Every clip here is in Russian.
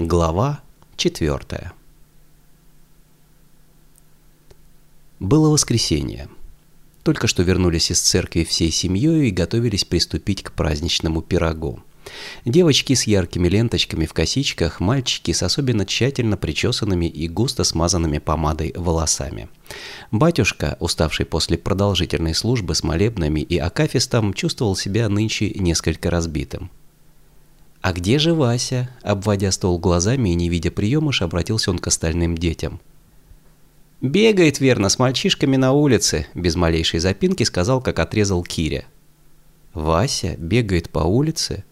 Глава четвертая Было воскресенье. Только что вернулись из церкви всей семьей и готовились приступить к праздничному пирогу. Девочки с яркими ленточками в косичках, мальчики с особенно тщательно причесанными и густо смазанными помадой волосами. Батюшка, уставший после продолжительной службы с молебнами и акафистом, чувствовал себя нынче несколько разбитым. «А где же Вася?» Обводя стол глазами и не видя приемыш, обратился он к остальным детям. «Бегает верно с мальчишками на улице», без малейшей запинки сказал, как отрезал Киря. «Вася бегает по улице?»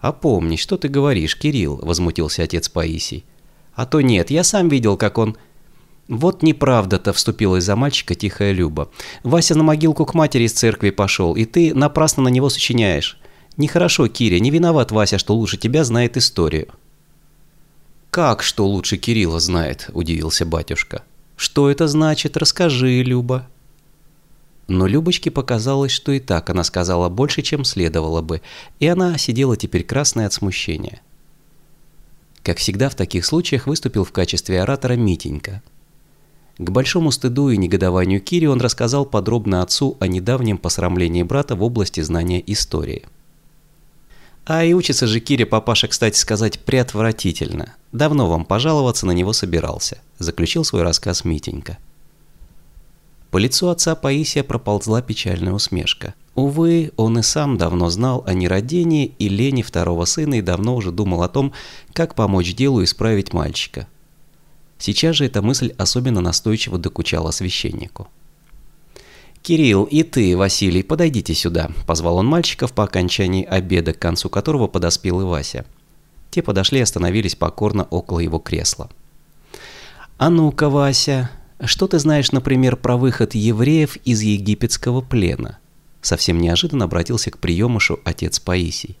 «А помни, что ты говоришь, Кирилл», — возмутился отец Паисий. «А то нет, я сам видел, как он...» «Вот неправда-то», — вступилась за мальчика тихая Люба. «Вася на могилку к матери из церкви пошел, и ты напрасно на него сочиняешь. Нехорошо, Киря, не виноват Вася, что лучше тебя знает историю». «Как что лучше Кирилла знает?» – удивился батюшка. «Что это значит? Расскажи, Люба». Но Любочке показалось, что и так она сказала больше, чем следовало бы, и она сидела теперь красная от смущения. Как всегда в таких случаях выступил в качестве оратора Митенька. К большому стыду и негодованию Кири он рассказал подробно отцу о недавнем посрамлении брата в области знания истории. А и учится же Кире папаша, кстати сказать, преотвратительно. Давно вам пожаловаться на него собирался, заключил свой рассказ Митенька. По лицу отца Паисия проползла печальная усмешка. Увы, он и сам давно знал о нерадении и лени второго сына и давно уже думал о том, как помочь делу исправить мальчика. Сейчас же эта мысль особенно настойчиво докучала священнику. «Кирилл, и ты, Василий, подойдите сюда», – позвал он мальчиков по окончании обеда, к концу которого подоспел и Вася. Те подошли и остановились покорно около его кресла. «А ну-ка, Вася, что ты знаешь, например, про выход евреев из египетского плена?» Совсем неожиданно обратился к приемышу отец Паисий.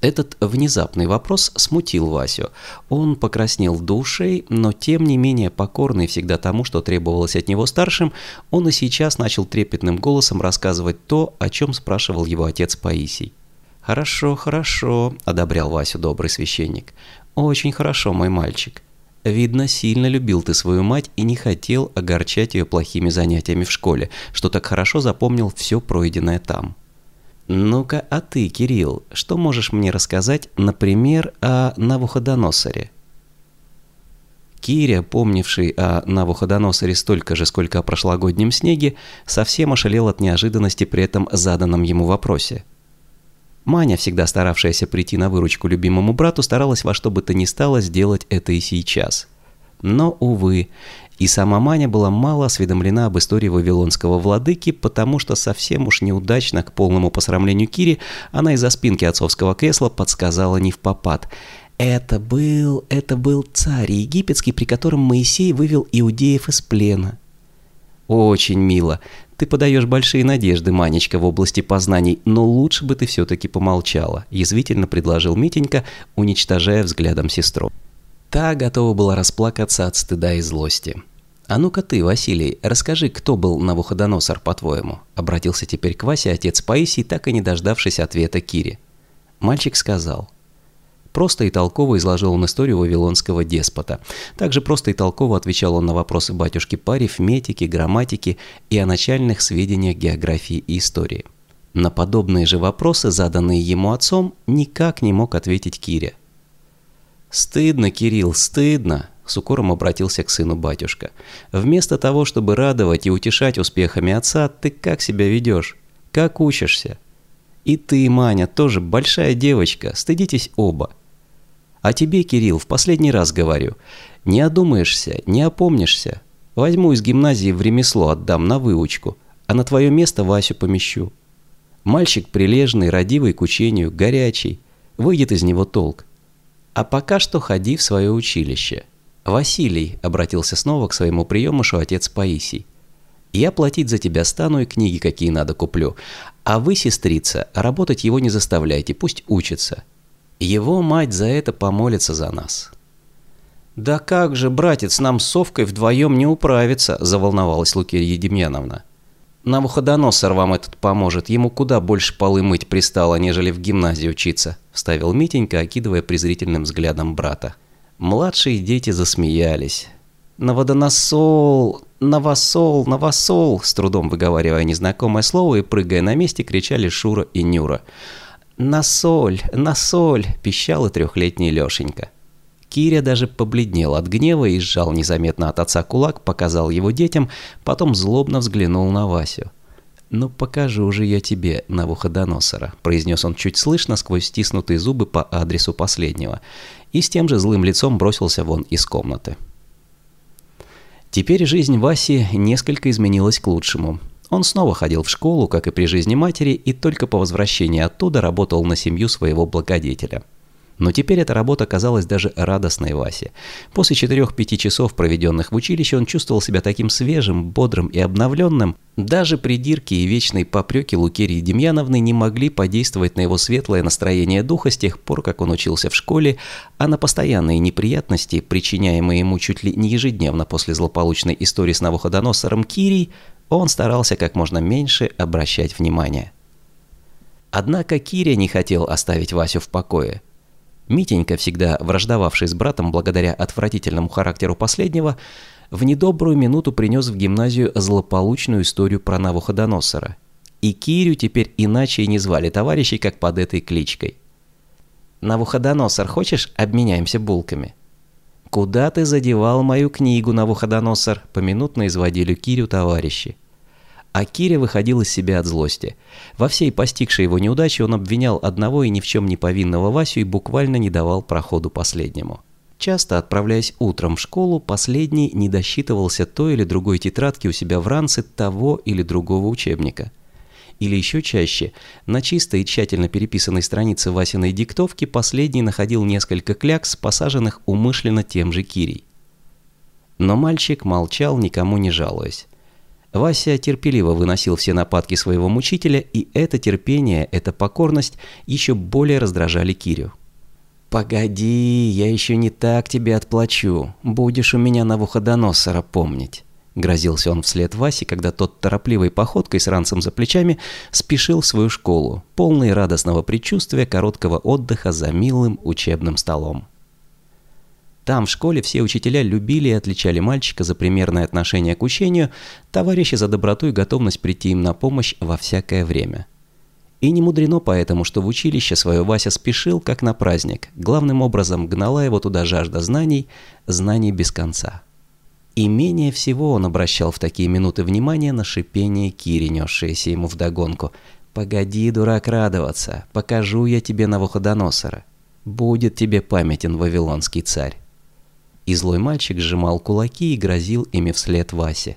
Этот внезапный вопрос смутил Васю. Он покраснел душей, но тем не менее покорный всегда тому, что требовалось от него старшим, он и сейчас начал трепетным голосом рассказывать то, о чем спрашивал его отец Паисий. «Хорошо, хорошо», – одобрял Васю добрый священник. «Очень хорошо, мой мальчик. Видно, сильно любил ты свою мать и не хотел огорчать ее плохими занятиями в школе, что так хорошо запомнил все пройденное там». «Ну-ка, а ты, Кирилл, что можешь мне рассказать, например, о Навуходоносоре?» Киря, помнивший о Навуходоносоре столько же, сколько о прошлогоднем снеге, совсем ошалел от неожиданности при этом заданном ему вопросе. Маня, всегда старавшаяся прийти на выручку любимому брату, старалась во что бы то ни стало сделать это и сейчас. Но, увы, и сама Маня была мало осведомлена об истории вавилонского владыки, потому что совсем уж неудачно к полному посрамлению Кири она из-за спинки отцовского кресла подсказала не в попад. Это был, это был царь египетский, при котором Моисей вывел иудеев из плена. Очень мило. Ты подаешь большие надежды, Манечка, в области познаний, но лучше бы ты все-таки помолчала, язвительно предложил Митенька, уничтожая взглядом сестру. Та готова была расплакаться от стыда и злости. «А ну-ка ты, Василий, расскажи, кто был Навуходоносор, по-твоему?» Обратился теперь к Васе отец Паисий, так и не дождавшись ответа Кири. Мальчик сказал. Просто и толково изложил он историю вавилонского деспота. Также просто и толково отвечал он на вопросы батюшки по арифметике, грамматике и о начальных сведениях географии и истории. На подобные же вопросы, заданные ему отцом, никак не мог ответить Киря. «Стыдно, Кирилл, стыдно!» С укором обратился к сыну батюшка. «Вместо того, чтобы радовать и утешать успехами отца, ты как себя ведешь? Как учишься? И ты, Маня, тоже большая девочка, стыдитесь оба. А тебе, Кирилл, в последний раз говорю, не одумаешься, не опомнишься. Возьму из гимназии в ремесло, отдам на выучку, а на твое место Васю помещу. Мальчик прилежный, родивый к учению, горячий. Выйдет из него толк. А пока что ходи в свое училище. «Василий», — обратился снова к своему приемышу отец Паисий, «я платить за тебя стану и книги какие надо куплю, а вы, сестрица, работать его не заставляйте, пусть учится. Его мать за это помолится за нас». «Да как же, братец, нам с Совкой вдвоем не управиться», – заволновалась Лукерья Демьяновна. «Навуходоносор вам этот поможет, ему куда больше полы мыть пристало, нежели в гимназии учиться», – вставил Митенька, окидывая презрительным взглядом брата. Младшие дети засмеялись. «Наводоносол! Новосол! Новосол!» С трудом выговаривая незнакомое слово и прыгая на месте, кричали Шура и Нюра. «На соль! На соль!» – пищал и трехлетний Лешенька. Киря даже побледнел от гнева и сжал незаметно от отца кулак, показал его детям, потом злобно взглянул на Васю. «Ну покажу же я тебе, Навуходоносора», – произнес он чуть слышно сквозь стиснутые зубы по адресу последнего, и с тем же злым лицом бросился вон из комнаты. Теперь жизнь Васи несколько изменилась к лучшему. Он снова ходил в школу, как и при жизни матери, и только по возвращении оттуда работал на семью своего благодетеля – но теперь эта работа казалась даже радостной Васе. После четырех-пяти часов, проведенных в училище, он чувствовал себя таким свежим, бодрым и обновленным. Даже придирки и вечные попреки Лукерии Демьяновны не могли подействовать на его светлое настроение духа с тех пор, как он учился в школе, а на постоянные неприятности, причиняемые ему чуть ли не ежедневно после злополучной истории с Навуходоносором Кирий, он старался как можно меньше обращать внимание. Однако Киря не хотел оставить Васю в покое – Митенька, всегда враждовавший с братом благодаря отвратительному характеру последнего, в недобрую минуту принес в гимназию злополучную историю про Навуходоносора. И Кирю теперь иначе и не звали товарищей, как под этой кличкой. «Навуходоносор, хочешь, обменяемся булками?» «Куда ты задевал мою книгу, Навуходоносор?» Поминутно изводили Кирю товарищи. А Киря выходил из себя от злости. Во всей постигшей его неудаче он обвинял одного и ни в чем не повинного Васю и буквально не давал проходу последнему. Часто, отправляясь утром в школу, последний не досчитывался той или другой тетрадки у себя в ранце того или другого учебника. Или еще чаще, на чистой и тщательно переписанной странице Васиной диктовки последний находил несколько клякс, посаженных умышленно тем же Кирей. Но мальчик молчал, никому не жалуясь. Вася терпеливо выносил все нападки своего мучителя, и это терпение, эта покорность еще более раздражали Кирю. «Погоди, я еще не так тебе отплачу. Будешь у меня на Навуходоносора помнить». Грозился он вслед Васе, когда тот торопливой походкой с ранцем за плечами спешил в свою школу, полный радостного предчувствия короткого отдыха за милым учебным столом. Там, в школе, все учителя любили и отличали мальчика за примерное отношение к учению, товарищи за доброту и готовность прийти им на помощь во всякое время. И не мудрено поэтому, что в училище свое Вася спешил, как на праздник. Главным образом гнала его туда жажда знаний, знаний без конца. И менее всего он обращал в такие минуты внимания на шипение Кири, несшееся ему вдогонку. «Погоди, дурак, радоваться, покажу я тебе Навуходоносора. Будет тебе памятен вавилонский царь» и злой мальчик сжимал кулаки и грозил ими вслед Васе.